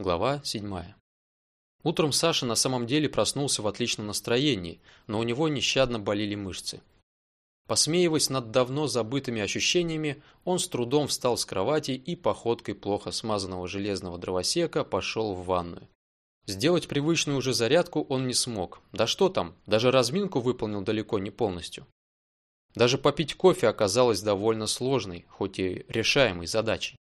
Глава 7. Утром Саша на самом деле проснулся в отличном настроении, но у него нещадно болели мышцы. Посмеиваясь над давно забытыми ощущениями, он с трудом встал с кровати и походкой плохо смазанного железного дровосека пошел в ванную. Сделать привычную уже зарядку он не смог. Да что там, даже разминку выполнил далеко не полностью. Даже попить кофе оказалось довольно сложной, хоть и решаемой задачей.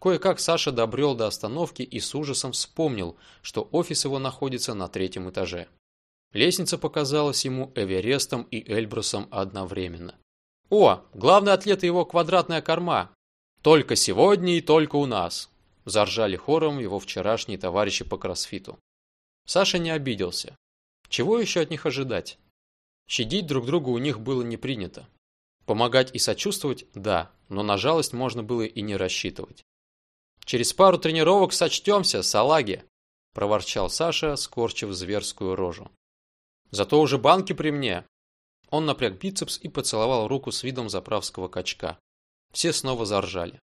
Кое-как Саша добрел до остановки и с ужасом вспомнил, что офис его находится на третьем этаже. Лестница показалась ему Эверестом и Эльбрусом одновременно. «О, главный атлет его квадратная корма! Только сегодня и только у нас!» Заржали хором его вчерашние товарищи по кроссфиту. Саша не обиделся. Чего еще от них ожидать? Щадить друг друга у них было не принято. Помогать и сочувствовать – да, но на жалость можно было и не рассчитывать. Через пару тренировок сочтемся, салаги!» – проворчал Саша, скорчив зверскую рожу. «Зато уже банки при мне!» Он напряг бицепс и поцеловал руку с видом заправского качка. Все снова заржали.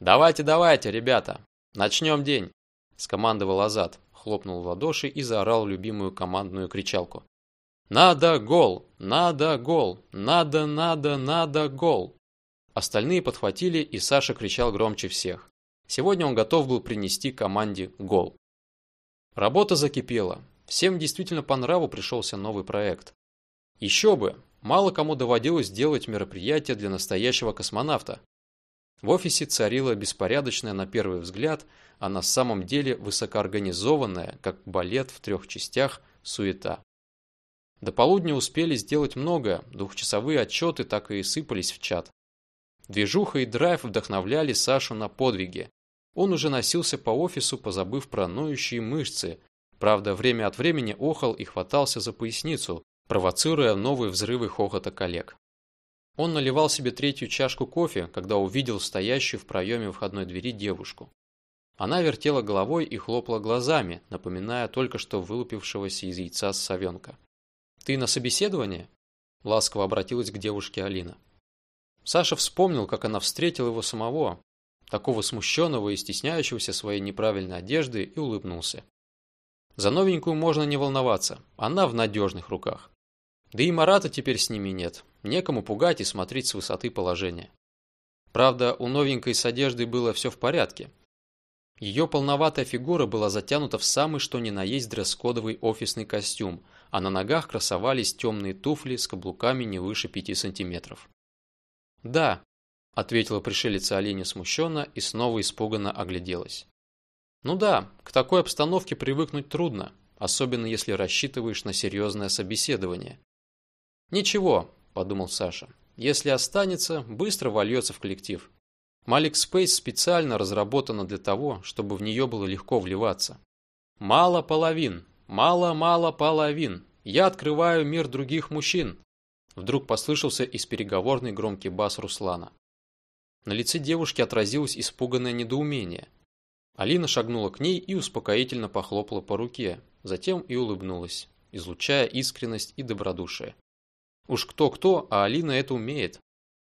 «Давайте, давайте, ребята! Начнем день!» – скомандовал Азат, хлопнул в ладоши и заорал любимую командную кричалку. «Надо гол! Надо гол! Надо, надо, надо гол!» Остальные подхватили, и Саша кричал громче всех. Сегодня он готов был принести команде гол. Работа закипела. Всем действительно по нраву пришелся новый проект. Еще бы, мало кому доводилось делать мероприятия для настоящего космонавта. В офисе царила беспорядочная на первый взгляд, а на самом деле высокоорганизованная, как балет в трех частях, суета. До полудня успели сделать многое, двухчасовые отчеты так и сыпались в чат. Движуха и драйв вдохновляли Сашу на подвиги, он уже носился по офису, позабыв про ноющие мышцы. Правда, время от времени охал и хватался за поясницу, провоцируя новые взрывы хохота коллег. Он наливал себе третью чашку кофе, когда увидел стоящую в проеме входной двери девушку. Она вертела головой и хлопала глазами, напоминая только что вылупившегося из яйца совенка. «Ты на собеседование?» – ласково обратилась к девушке Алина. Саша вспомнил, как она встретила его самого, такого смущенного и стесняющегося своей неправильной одежды, и улыбнулся. За новенькую можно не волноваться, она в надежных руках. Да и Марата теперь с ними нет, некому пугать и смотреть с высоты положения. Правда, у новенькой с одеждой было все в порядке. Ее полноватая фигура была затянута в самый что ни на есть дресс-кодовый офисный костюм, а на ногах красовались темные туфли с каблуками не выше пяти сантиметров. Да, ответила пришелица Оленя смущенно и снова испуганно огляделась. Ну да, к такой обстановке привыкнуть трудно, особенно если рассчитываешь на серьезное собеседование. Ничего, подумал Саша, если останется, быстро вольется в коллектив. Малик Спейс специально разработана для того, чтобы в нее было легко вливаться. Мало половин, мало-мало половин. Я открываю мир других мужчин. Вдруг послышался из переговорной громкий бас Руслана. На лице девушки отразилось испуганное недоумение. Алина шагнула к ней и успокоительно похлопала по руке, затем и улыбнулась, излучая искренность и добродушие. Уж кто-кто, а Алина это умеет.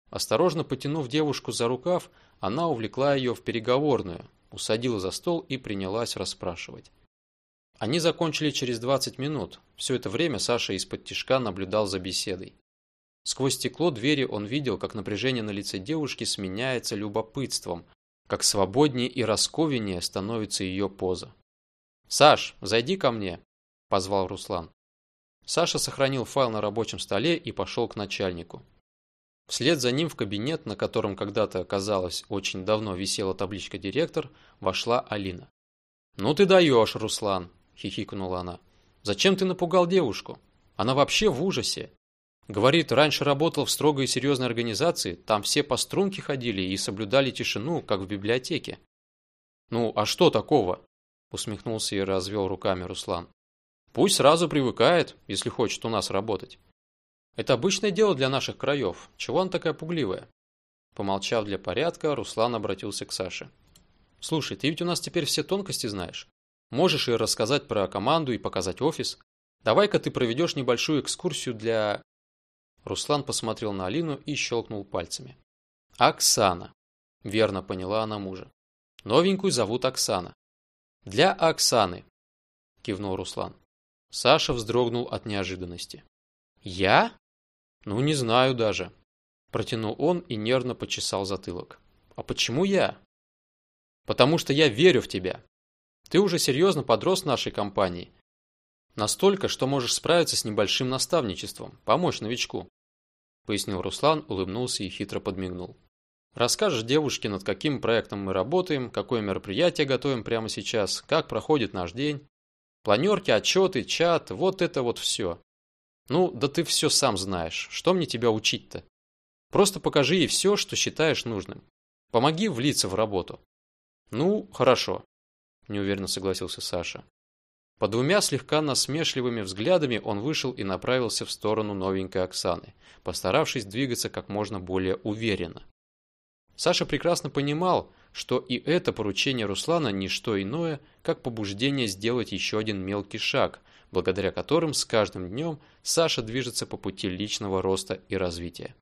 Осторожно потянув девушку за рукав, она увлекла ее в переговорную, усадила за стол и принялась расспрашивать. Они закончили через 20 минут. Все это время Саша из-под тишка наблюдал за беседой. Сквозь стекло двери он видел, как напряжение на лице девушки сменяется любопытством, как свободнее и расковеннее становится ее поза. «Саш, зайди ко мне», – позвал Руслан. Саша сохранил файл на рабочем столе и пошел к начальнику. Вслед за ним в кабинет, на котором когда-то, казалось, очень давно висела табличка «Директор», вошла Алина. «Ну ты даешь, Руслан!» – хихикнула она. «Зачем ты напугал девушку? Она вообще в ужасе. Говорит, раньше работал в строгой и серьезной организации, там все по струнке ходили и соблюдали тишину, как в библиотеке. Ну, а что такого? Усмехнулся и развел руками Руслан. Пусть сразу привыкает, если хочет у нас работать. Это обычное дело для наших краев. Чего она такая пугливая? Помолчав для порядка, Руслан обратился к Саше. Слушай, ты ведь у нас теперь все тонкости знаешь. Можешь и рассказать про команду и показать офис. Давай-ка ты проведешь небольшую экскурсию для Руслан посмотрел на Алину и щелкнул пальцами. «Оксана», – верно поняла она мужа. «Новенькую зовут Оксана. Для Оксаны, кивнул Руслан. Саша вздрогнул от неожиданности. Я? Ну, не знаю даже. Протянул он и нервно почесал затылок. А почему я? Потому что я верю в тебя. Ты уже серьезно подрос нашей компании. Настолько, что можешь справиться с небольшим наставничеством, помочь новичку. Пояснил Руслан, улыбнулся и хитро подмигнул. Расскажешь девушке, над каким проектом мы работаем, какое мероприятие готовим прямо сейчас, как проходит наш день. Планерки, отчеты, чат, вот это вот все. Ну, да ты все сам знаешь. Что мне тебя учить-то? Просто покажи ей все, что считаешь нужным. Помоги влиться в работу. Ну, хорошо, неуверенно согласился Саша. По двумя слегка насмешливыми взглядами он вышел и направился в сторону новенькой Оксаны, постаравшись двигаться как можно более уверенно. Саша прекрасно понимал, что и это поручение Руслана не что иное, как побуждение сделать еще один мелкий шаг, благодаря которым с каждым днем Саша движется по пути личного роста и развития.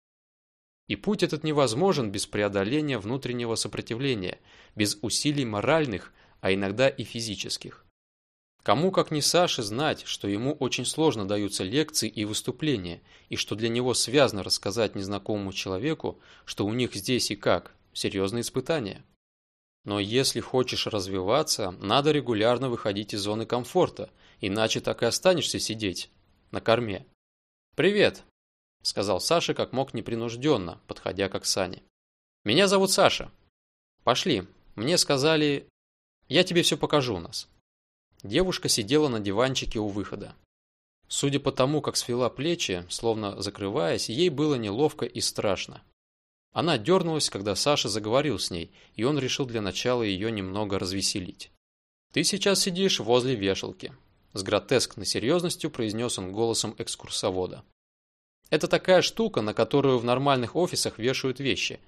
И путь этот невозможен без преодоления внутреннего сопротивления, без усилий моральных, а иногда и физических. Кому, как не Саше, знать, что ему очень сложно даются лекции и выступления, и что для него связано рассказать незнакомому человеку, что у них здесь и как, серьезные испытания. Но если хочешь развиваться, надо регулярно выходить из зоны комфорта, иначе так и останешься сидеть на корме. «Привет», – сказал Саша как мог непринужденно, подходя к Оксане. «Меня зовут Саша. Пошли, мне сказали, я тебе все покажу у нас». Девушка сидела на диванчике у выхода. Судя по тому, как свела плечи, словно закрываясь, ей было неловко и страшно. Она дернулась, когда Саша заговорил с ней, и он решил для начала ее немного развеселить. «Ты сейчас сидишь возле вешалки», – с гротескной серьезностью произнес он голосом экскурсовода. «Это такая штука, на которую в нормальных офисах вешают вещи.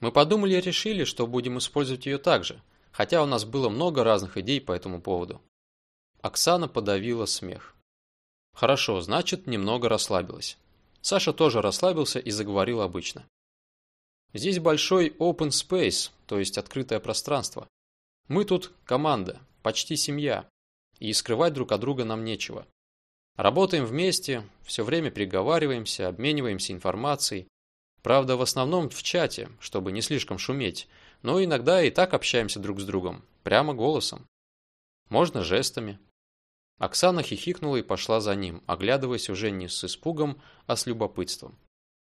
Мы подумали и решили, что будем использовать ее также, хотя у нас было много разных идей по этому поводу. Оксана подавила смех. Хорошо, значит, немного расслабилась. Саша тоже расслабился и заговорил обычно. Здесь большой open space, то есть открытое пространство. Мы тут команда, почти семья, и скрывать друг от друга нам нечего. Работаем вместе, все время переговариваемся, обмениваемся информацией. Правда, в основном в чате, чтобы не слишком шуметь, но иногда и так общаемся друг с другом, прямо голосом. Можно жестами. Оксана хихикнула и пошла за ним, оглядываясь уже не с испугом, а с любопытством.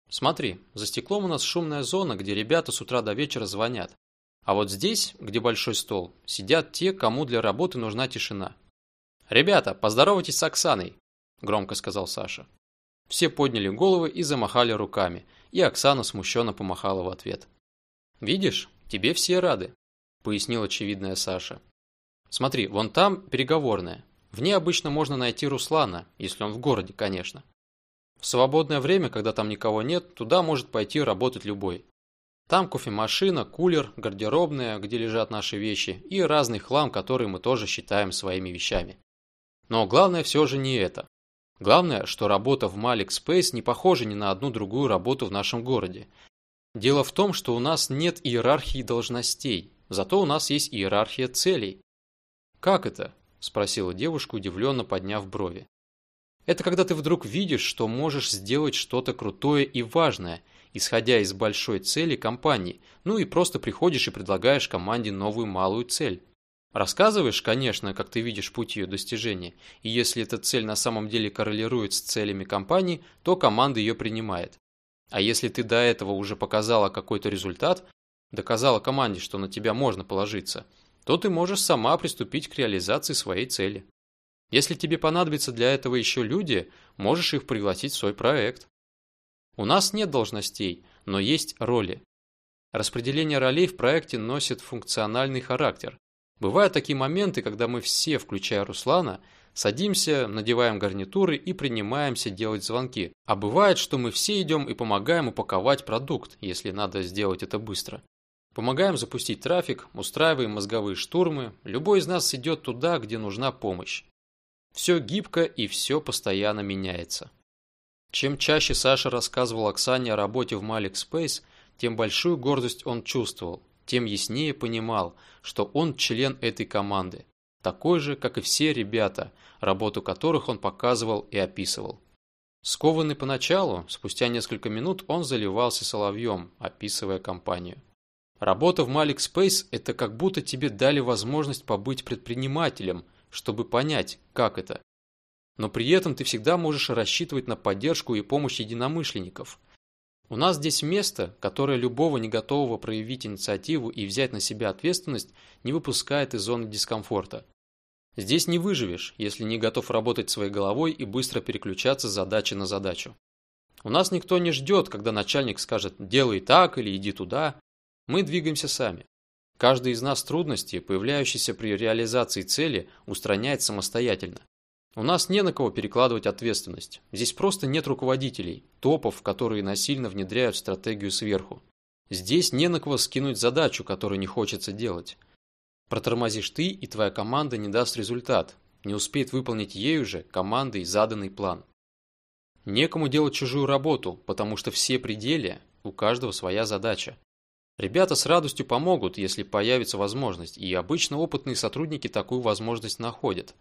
«Смотри, за стеклом у нас шумная зона, где ребята с утра до вечера звонят. А вот здесь, где большой стол, сидят те, кому для работы нужна тишина. «Ребята, поздоровайтесь с Оксаной», – громко сказал Саша. Все подняли головы и замахали руками, и Оксана смущенно помахала в ответ. «Видишь, тебе все рады», – пояснил очевидная Саша. «Смотри, вон там переговорная. В ней обычно можно найти Руслана, если он в городе, конечно. В свободное время, когда там никого нет, туда может пойти работать любой. Там кофемашина, кулер, гардеробная, где лежат наши вещи, и разный хлам, который мы тоже считаем своими вещами. Но главное все же не это. Главное, что работа в Malik Space не похожа ни на одну другую работу в нашем городе. Дело в том, что у нас нет иерархии должностей, зато у нас есть иерархия целей. Как это? Спросила девушка, удивленно подняв брови. Это когда ты вдруг видишь, что можешь сделать что-то крутое и важное, исходя из большой цели компании, ну и просто приходишь и предлагаешь команде новую малую цель. Рассказываешь, конечно, как ты видишь путь ее достижения, и если эта цель на самом деле коррелирует с целями компании, то команда ее принимает. А если ты до этого уже показала какой-то результат, доказала команде, что на тебя можно положиться – то ты можешь сама приступить к реализации своей цели. Если тебе понадобятся для этого еще люди, можешь их пригласить в свой проект. У нас нет должностей, но есть роли. Распределение ролей в проекте носит функциональный характер. Бывают такие моменты, когда мы все, включая Руслана, садимся, надеваем гарнитуры и принимаемся делать звонки. А бывает, что мы все идем и помогаем упаковать продукт, если надо сделать это быстро. Помогаем запустить трафик, устраиваем мозговые штурмы. Любой из нас идет туда, где нужна помощь. Все гибко и все постоянно меняется. Чем чаще Саша рассказывал Оксане о работе в Malik Space, тем большую гордость он чувствовал, тем яснее понимал, что он член этой команды. такой же, как и все ребята, работу которых он показывал и описывал. Скованный поначалу, спустя несколько минут он заливался соловьем, описывая компанию. Работа в Malik Space – это как будто тебе дали возможность побыть предпринимателем, чтобы понять, как это. Но при этом ты всегда можешь рассчитывать на поддержку и помощь единомышленников. У нас здесь место, которое любого не готового проявить инициативу и взять на себя ответственность не выпускает из зоны дискомфорта. Здесь не выживешь, если не готов работать своей головой и быстро переключаться с задачи на задачу. У нас никто не ждет, когда начальник скажет «делай так» или «иди туда». Мы двигаемся сами. Каждый из нас трудности, появляющиеся при реализации цели, устраняет самостоятельно. У нас не на кого перекладывать ответственность. Здесь просто нет руководителей, топов, которые насильно внедряют стратегию сверху. Здесь не на кого скинуть задачу, которую не хочется делать. Протормозишь ты, и твоя команда не даст результат, не успеет выполнить ею же командой заданный план. Некому делать чужую работу, потому что все пределы, у каждого своя задача. Ребята с радостью помогут, если появится возможность, и обычно опытные сотрудники такую возможность находят.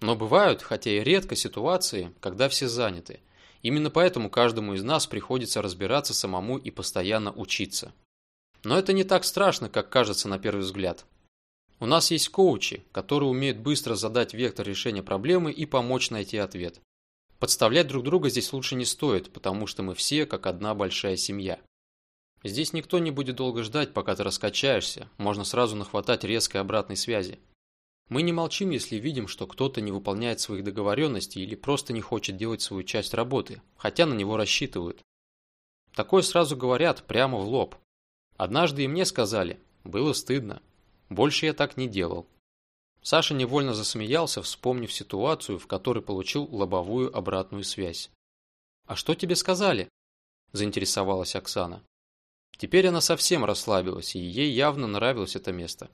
Но бывают, хотя и редко, ситуации, когда все заняты. Именно поэтому каждому из нас приходится разбираться самому и постоянно учиться. Но это не так страшно, как кажется на первый взгляд. У нас есть коучи, которые умеют быстро задать вектор решения проблемы и помочь найти ответ. Подставлять друг друга здесь лучше не стоит, потому что мы все как одна большая семья. Здесь никто не будет долго ждать, пока ты раскачаешься, можно сразу нахватать резкой обратной связи. Мы не молчим, если видим, что кто-то не выполняет своих договоренностей или просто не хочет делать свою часть работы, хотя на него рассчитывают. Такое сразу говорят, прямо в лоб. Однажды и мне сказали, было стыдно, больше я так не делал. Саша невольно засмеялся, вспомнив ситуацию, в которой получил лобовую обратную связь. «А что тебе сказали?» – заинтересовалась Оксана. Теперь она совсем расслабилась, и ей явно нравилось это место.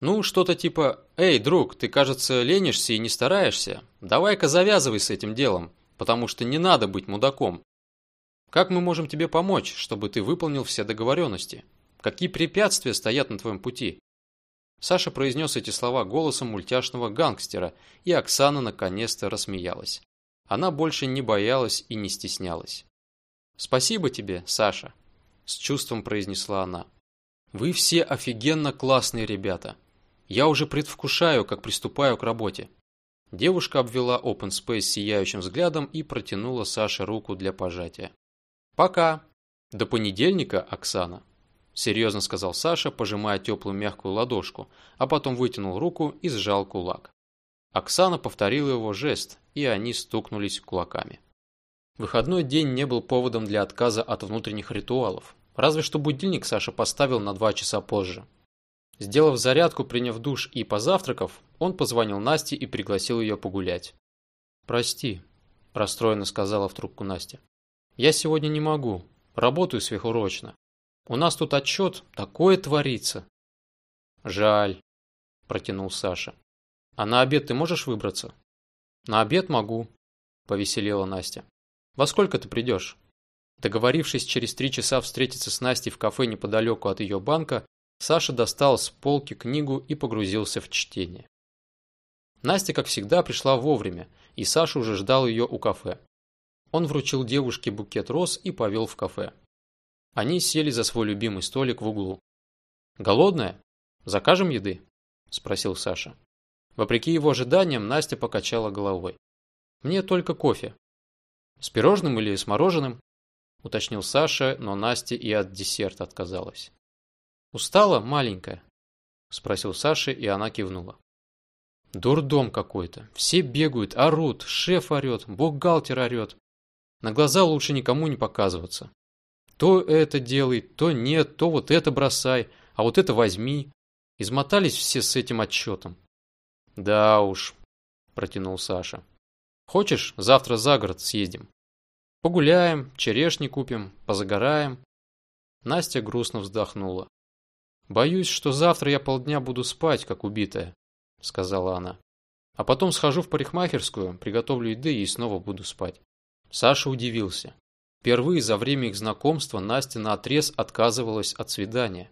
«Ну, что-то типа «Эй, друг, ты, кажется, ленишься и не стараешься. Давай-ка завязывай с этим делом, потому что не надо быть мудаком. Как мы можем тебе помочь, чтобы ты выполнил все договоренности? Какие препятствия стоят на твоем пути?» Саша произнес эти слова голосом мультяшного гангстера, и Оксана наконец-то рассмеялась. Она больше не боялась и не стеснялась. «Спасибо тебе, Саша», – с чувством произнесла она. «Вы все офигенно классные ребята. Я уже предвкушаю, как приступаю к работе». Девушка обвела Open Space сияющим взглядом и протянула Саше руку для пожатия. «Пока. До понедельника, Оксана». Серьезно сказал Саша, пожимая теплую мягкую ладошку, а потом вытянул руку и сжал кулак. Оксана повторила его жест, и они стукнулись кулаками. Выходной день не был поводом для отказа от внутренних ритуалов. Разве что будильник Саша поставил на два часа позже. Сделав зарядку, приняв душ и позавтракав, он позвонил Насте и пригласил ее погулять. «Прости», – расстроенно сказала в трубку Настя. «Я сегодня не могу. Работаю сверхурочно. У нас тут отчет, такое творится. Жаль, протянул Саша. А на обед ты можешь выбраться? На обед могу, повеселела Настя. Во сколько ты придешь? Договорившись через три часа встретиться с Настей в кафе неподалеку от ее банка, Саша достал с полки книгу и погрузился в чтение. Настя, как всегда, пришла вовремя, и Саша уже ждал ее у кафе. Он вручил девушке букет роз и повел в кафе. Они сели за свой любимый столик в углу. «Голодная? Закажем еды?» – спросил Саша. Вопреки его ожиданиям, Настя покачала головой. «Мне только кофе». «С пирожным или с мороженым?» – уточнил Саша, но Настя и от десерта отказалась. «Устала, маленькая?» – спросил Саша, и она кивнула. «Дурдом какой-то. Все бегают, орут, шеф орет, бухгалтер орет. На глаза лучше никому не показываться. То это делай, то нет, то вот это бросай, а вот это возьми. Измотались все с этим отчетом. Да уж, протянул Саша. Хочешь, завтра за город съездим? Погуляем, черешни купим, позагораем. Настя грустно вздохнула. Боюсь, что завтра я полдня буду спать, как убитая, сказала она. А потом схожу в парикмахерскую, приготовлю еды и снова буду спать. Саша удивился. Впервые за время их знакомства Настя наотрез отказывалась от свидания.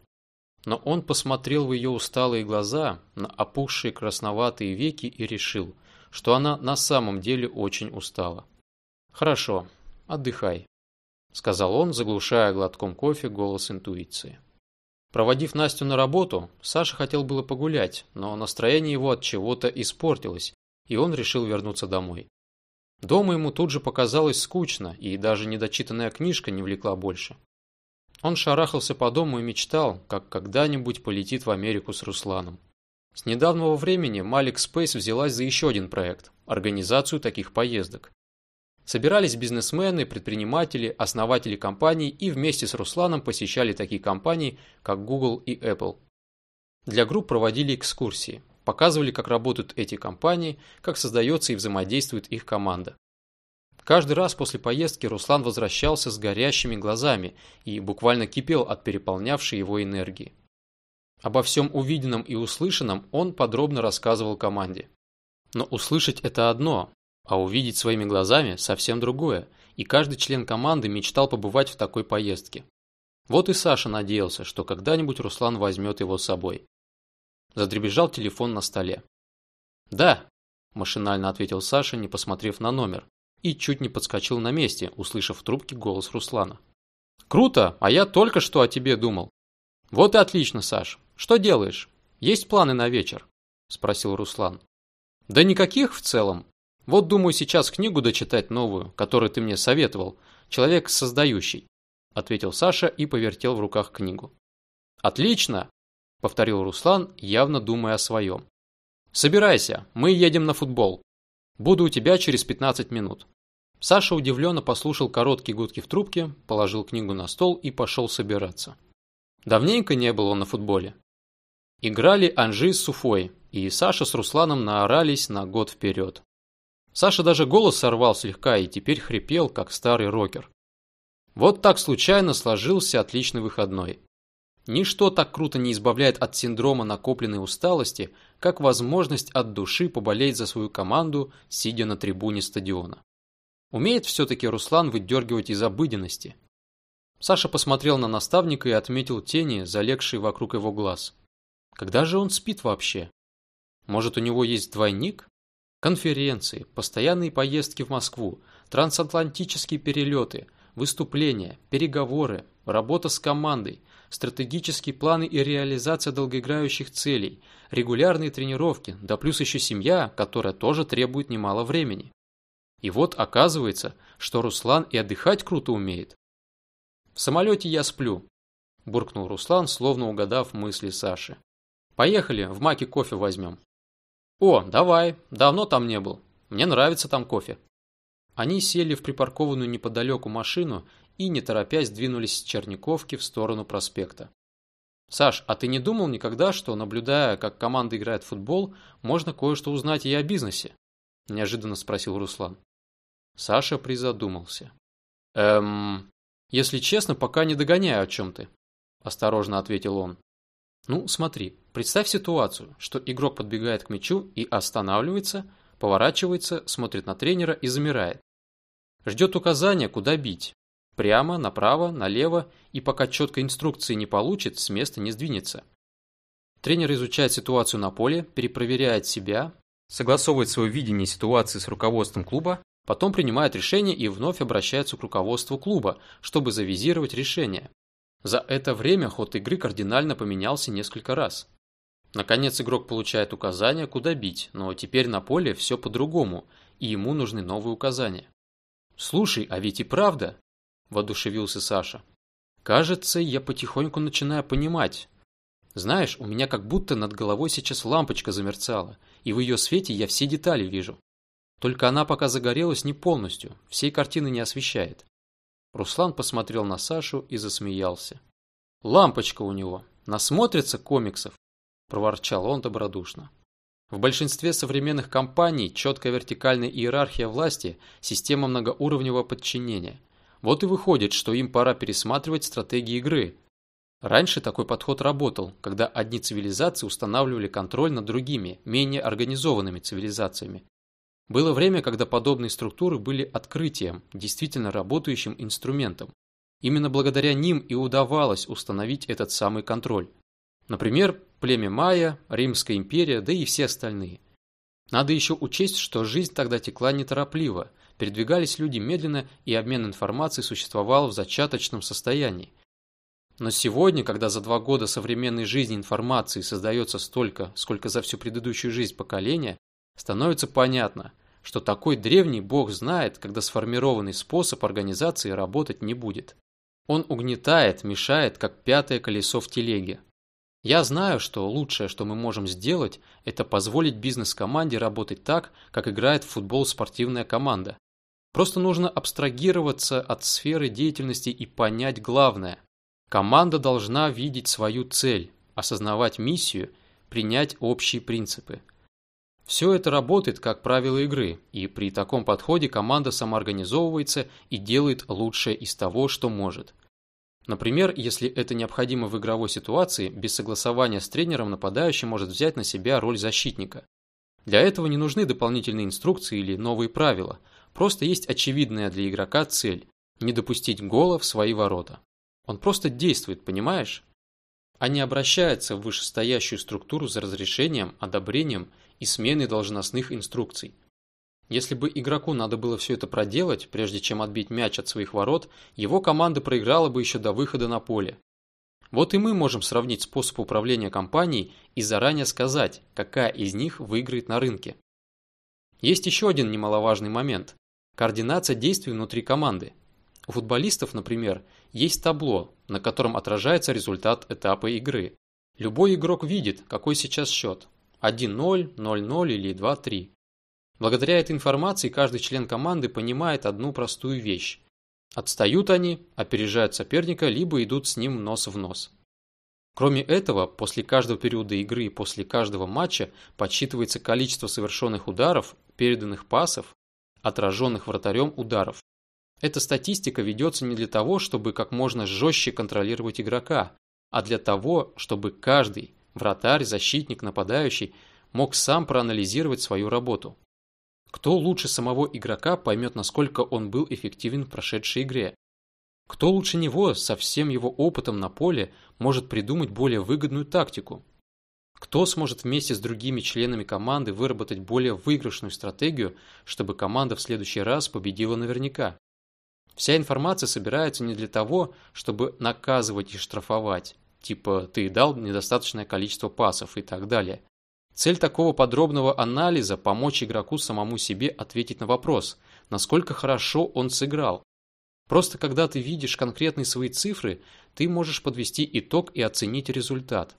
но он посмотрел в ее усталые глаза, на опухшие красноватые веки и решил, что она на самом деле очень устала. «Хорошо, отдыхай», — сказал он, заглушая глотком кофе голос интуиции. Проводив Настю на работу, Саша хотел было погулять, но настроение его от чего-то испортилось, и он решил вернуться домой. Дома ему тут же показалось скучно, и даже недочитанная книжка не влекла больше. Он шарахался по дому и мечтал, как когда-нибудь полетит в Америку с Русланом. С недавнего времени Малик Спейс взялась за еще один проект – организацию таких поездок. Собирались бизнесмены, предприниматели, основатели компаний и вместе с Русланом посещали такие компании, как Google и Apple. Для групп проводили экскурсии, показывали, как работают эти компании, как создается и взаимодействует их команда. Каждый раз после поездки Руслан возвращался с горящими глазами и буквально кипел от переполнявшей его энергии. Обо всем увиденном и услышанном он подробно рассказывал команде. Но услышать это одно, а увидеть своими глазами совсем другое, и каждый член команды мечтал побывать в такой поездке. Вот и Саша надеялся, что когда-нибудь Руслан возьмет его с собой. Задребезжал телефон на столе. «Да», – машинально ответил Саша, не посмотрев на номер, и чуть не подскочил на месте, услышав в трубке голос Руслана. «Круто, а я только что о тебе думал». «Вот и отлично, Саш. Что делаешь? Есть планы на вечер?» – спросил Руслан. «Да никаких в целом. Вот думаю сейчас книгу дочитать новую, которую ты мне советовал. Человек создающий», – ответил Саша и повертел в руках книгу. «Отлично!» – повторил Руслан, явно думая о своем. «Собирайся, мы едем на футбол. Буду у тебя через 15 минут». Саша удивленно послушал короткие гудки в трубке, положил книгу на стол и пошел собираться. Давненько не было он на футболе. Играли Анжи с Суфой, и Саша с Русланом наорались на год вперед. Саша даже голос сорвал слегка и теперь хрипел, как старый рокер. Вот так случайно сложился отличный выходной. Ничто так круто не избавляет от синдрома накопленной усталости, как возможность от души поболеть за свою команду, сидя на трибуне стадиона. Умеет все-таки Руслан выдергивать из обыденности. Саша посмотрел на наставника и отметил тени, залегшие вокруг его глаз. Когда же он спит вообще? Может, у него есть двойник? Конференции, постоянные поездки в Москву, трансатлантические перелеты, выступления, переговоры, работа с командой, стратегические планы и реализация долгоиграющих целей, регулярные тренировки, да плюс еще семья, которая тоже требует немало времени. И вот оказывается, что Руслан и отдыхать круто умеет. «В самолете я сплю», – буркнул Руслан, словно угадав мысли Саши. «Поехали, в маке кофе возьмем». «О, давай, давно там не был. Мне нравится там кофе». Они сели в припаркованную неподалеку машину и, не торопясь, двинулись с Черниковки в сторону проспекта. «Саш, а ты не думал никогда, что, наблюдая, как команда играет в футбол, можно кое-что узнать и о бизнесе?» – неожиданно спросил Руслан. Саша призадумался. «Эм, если честно, пока не догоняю, о чем ты», – осторожно ответил он. «Ну, смотри, представь ситуацию, что игрок подбегает к мячу и останавливается, поворачивается, смотрит на тренера и замирает. Ждет указания, куда бить. Прямо, направо, налево, и пока четкой инструкции не получит, с места не сдвинется. Тренер изучает ситуацию на поле, перепроверяет себя, согласовывает свое видение ситуации с руководством клуба, потом принимает решение и вновь обращается к руководству клуба, чтобы завизировать решение. За это время ход игры кардинально поменялся несколько раз. Наконец игрок получает указания, куда бить, но теперь на поле все по-другому, и ему нужны новые указания. «Слушай, а ведь и правда!» – воодушевился Саша. «Кажется, я потихоньку начинаю понимать. Знаешь, у меня как будто над головой сейчас лампочка замерцала, и в ее свете я все детали вижу. Только она пока загорелась не полностью, всей картины не освещает». Руслан посмотрел на Сашу и засмеялся. «Лампочка у него. Насмотрится комиксов», – проворчал он добродушно. В большинстве современных компаний четкая вертикальная иерархия власти, система многоуровневого подчинения. Вот и выходит, что им пора пересматривать стратегии игры. Раньше такой подход работал, когда одни цивилизации устанавливали контроль над другими, менее организованными цивилизациями. Было время, когда подобные структуры были открытием, действительно работающим инструментом. Именно благодаря ним и удавалось установить этот самый контроль. Например, племя Майя, Римская империя, да и все остальные. Надо еще учесть, что жизнь тогда текла неторопливо, передвигались люди медленно и обмен информацией существовал в зачаточном состоянии. Но сегодня, когда за два года современной жизни информации создается столько, сколько за всю предыдущую жизнь поколения, становится понятно, что такой древний бог знает, когда сформированный способ организации работать не будет. Он угнетает, мешает, как пятое колесо в телеге. Я знаю, что лучшее, что мы можем сделать, это позволить бизнес-команде работать так, как играет в футбол спортивная команда. Просто нужно абстрагироваться от сферы деятельности и понять главное. Команда должна видеть свою цель, осознавать миссию, принять общие принципы. Все это работает как правило игры, и при таком подходе команда самоорганизовывается и делает лучшее из того, что может. Например, если это необходимо в игровой ситуации, без согласования с тренером нападающий может взять на себя роль защитника. Для этого не нужны дополнительные инструкции или новые правила, просто есть очевидная для игрока цель – не допустить гола в свои ворота. Он просто действует, понимаешь? А не обращается в вышестоящую структуру за разрешением, одобрением и сменой должностных инструкций. Если бы игроку надо было все это проделать, прежде чем отбить мяч от своих ворот, его команда проиграла бы еще до выхода на поле. Вот и мы можем сравнить способ управления компанией и заранее сказать, какая из них выиграет на рынке. Есть еще один немаловажный момент – координация действий внутри команды. У футболистов, например, есть табло, на котором отражается результат этапа игры. Любой игрок видит, какой сейчас счет – 1-0, 0-0 или 2-3. Благодаря этой информации каждый член команды понимает одну простую вещь. Отстают они, опережают соперника, либо идут с ним нос в нос. Кроме этого, после каждого периода игры и после каждого матча подсчитывается количество совершенных ударов, переданных пасов, отраженных вратарем ударов. Эта статистика ведется не для того, чтобы как можно жестче контролировать игрока, а для того, чтобы каждый, вратарь, защитник, нападающий, мог сам проанализировать свою работу. Кто лучше самого игрока поймет, насколько он был эффективен в прошедшей игре? Кто лучше него, со всем его опытом на поле, может придумать более выгодную тактику? Кто сможет вместе с другими членами команды выработать более выигрышную стратегию, чтобы команда в следующий раз победила наверняка? Вся информация собирается не для того, чтобы наказывать и штрафовать, типа ты дал недостаточное количество пасов и так далее, Цель такого подробного анализа – помочь игроку самому себе ответить на вопрос, насколько хорошо он сыграл. Просто когда ты видишь конкретные свои цифры, ты можешь подвести итог и оценить результат.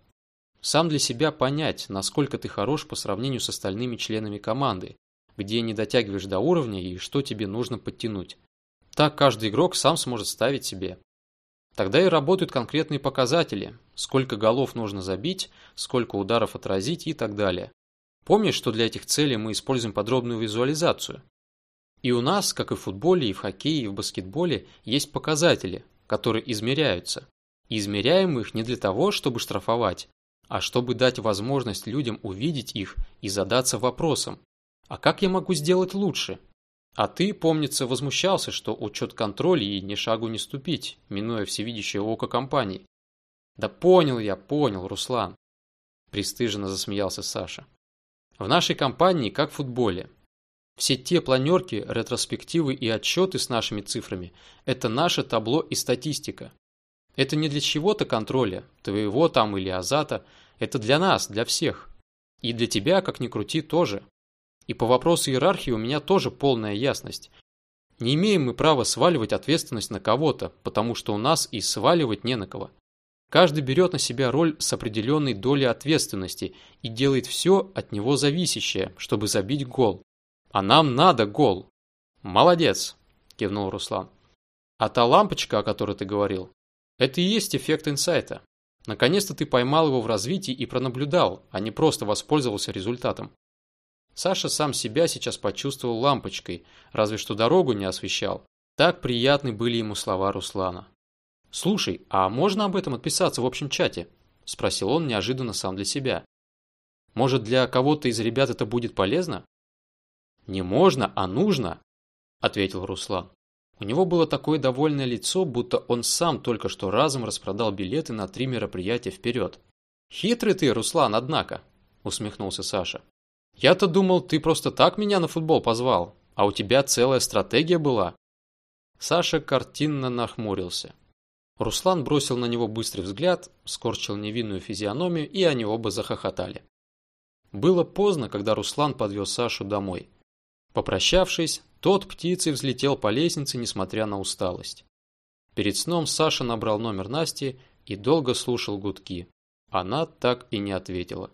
Сам для себя понять, насколько ты хорош по сравнению с остальными членами команды, где не дотягиваешь до уровня и что тебе нужно подтянуть. Так каждый игрок сам сможет ставить себе Тогда и работают конкретные показатели, сколько голов нужно забить, сколько ударов отразить и так далее. Помнишь, что для этих целей мы используем подробную визуализацию? И у нас, как и в футболе, и в хоккее, и в баскетболе, есть показатели, которые измеряются. И измеряем их не для того, чтобы штрафовать, а чтобы дать возможность людям увидеть их и задаться вопросом, а как я могу сделать лучше? А ты, помнится, возмущался, что учет контроль и ни шагу не ступить, минуя всевидящее око компании. Да понял я, понял, Руслан. Пристыженно засмеялся Саша. В нашей компании, как в футболе. Все те планерки, ретроспективы и отчеты с нашими цифрами – это наше табло и статистика. Это не для чего-то контроля, твоего там или Азата, это для нас, для всех. И для тебя, как ни крути, тоже. И по вопросу иерархии у меня тоже полная ясность. Не имеем мы права сваливать ответственность на кого-то, потому что у нас и сваливать не на кого. Каждый берет на себя роль с определенной долей ответственности и делает все от него зависящее, чтобы забить гол. А нам надо гол. Молодец, кивнул Руслан. А та лампочка, о которой ты говорил, это и есть эффект инсайта. Наконец-то ты поймал его в развитии и пронаблюдал, а не просто воспользовался результатом. Саша сам себя сейчас почувствовал лампочкой, разве что дорогу не освещал. Так приятны были ему слова Руслана. «Слушай, а можно об этом отписаться в общем чате?» – спросил он неожиданно сам для себя. «Может, для кого-то из ребят это будет полезно?» «Не можно, а нужно», – ответил Руслан. У него было такое довольное лицо, будто он сам только что разом распродал билеты на три мероприятия вперед. «Хитрый ты, Руслан, однако», – усмехнулся Саша. «Я-то думал, ты просто так меня на футбол позвал, а у тебя целая стратегия была». Саша картинно нахмурился. Руслан бросил на него быстрый взгляд, скорчил невинную физиономию, и они оба захохотали. Было поздно, когда Руслан подвез Сашу домой. Попрощавшись, тот птицей взлетел по лестнице, несмотря на усталость. Перед сном Саша набрал номер Насти и долго слушал гудки. Она так и не ответила.